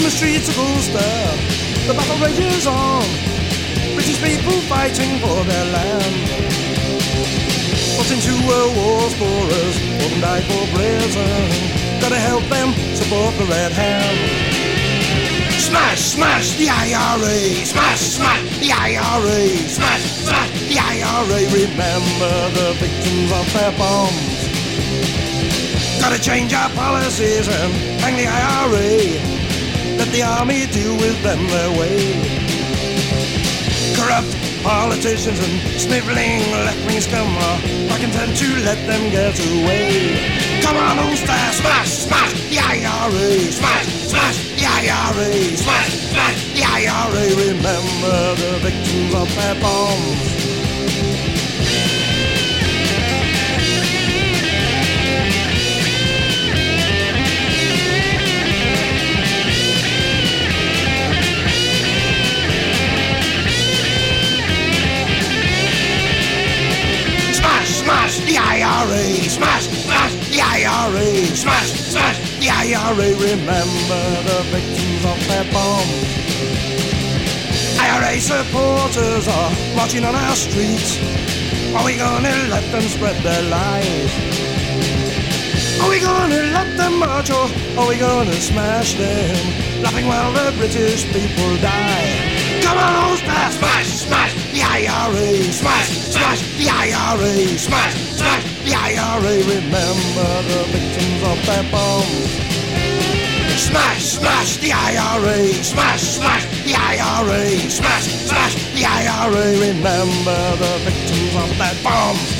political stir. The battle rages on. British people fighting for their land. Fought in two world wars for us, fought and died for Britain. Gotta help them support the red hand. Smash, smash the IRA, smash, smash the IRA, smash, smash the IRA. Remember the victims of their bombs. Gotta change our policies and hang the IRA. The army deal with them their way. Corrupt politicians and sniveling left-wing scum are not content to let them get away. Come on, there? Smash, smash the IRA, smash, smash the IRA, smash, smash the IRA. Remember the victims of their bombs. Smash the IRA, smash, smash the IRA, smash, smash the IRA. Remember the victims of their bombs. IRA supporters are marching on our streets. Are we gonna let them spread their lies? Are we gonna let them march or are we gonna smash them? Laughing while the British people die. Come on, IRA, smash, the IRA, smash, smash the IRA. Remember the victims of their bombs. Smash, smash the IRA, smash, smash the IRA, smash, smash the IRA. Remember the victims of that bomb.